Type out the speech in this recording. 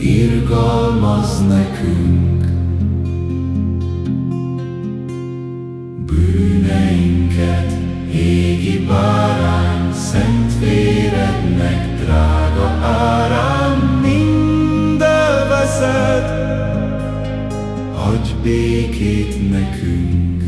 Irgalmaz nekünk. Bűneinket égi bárány, szent vérednek drága árán mind elveszed. Adj békét nekünk.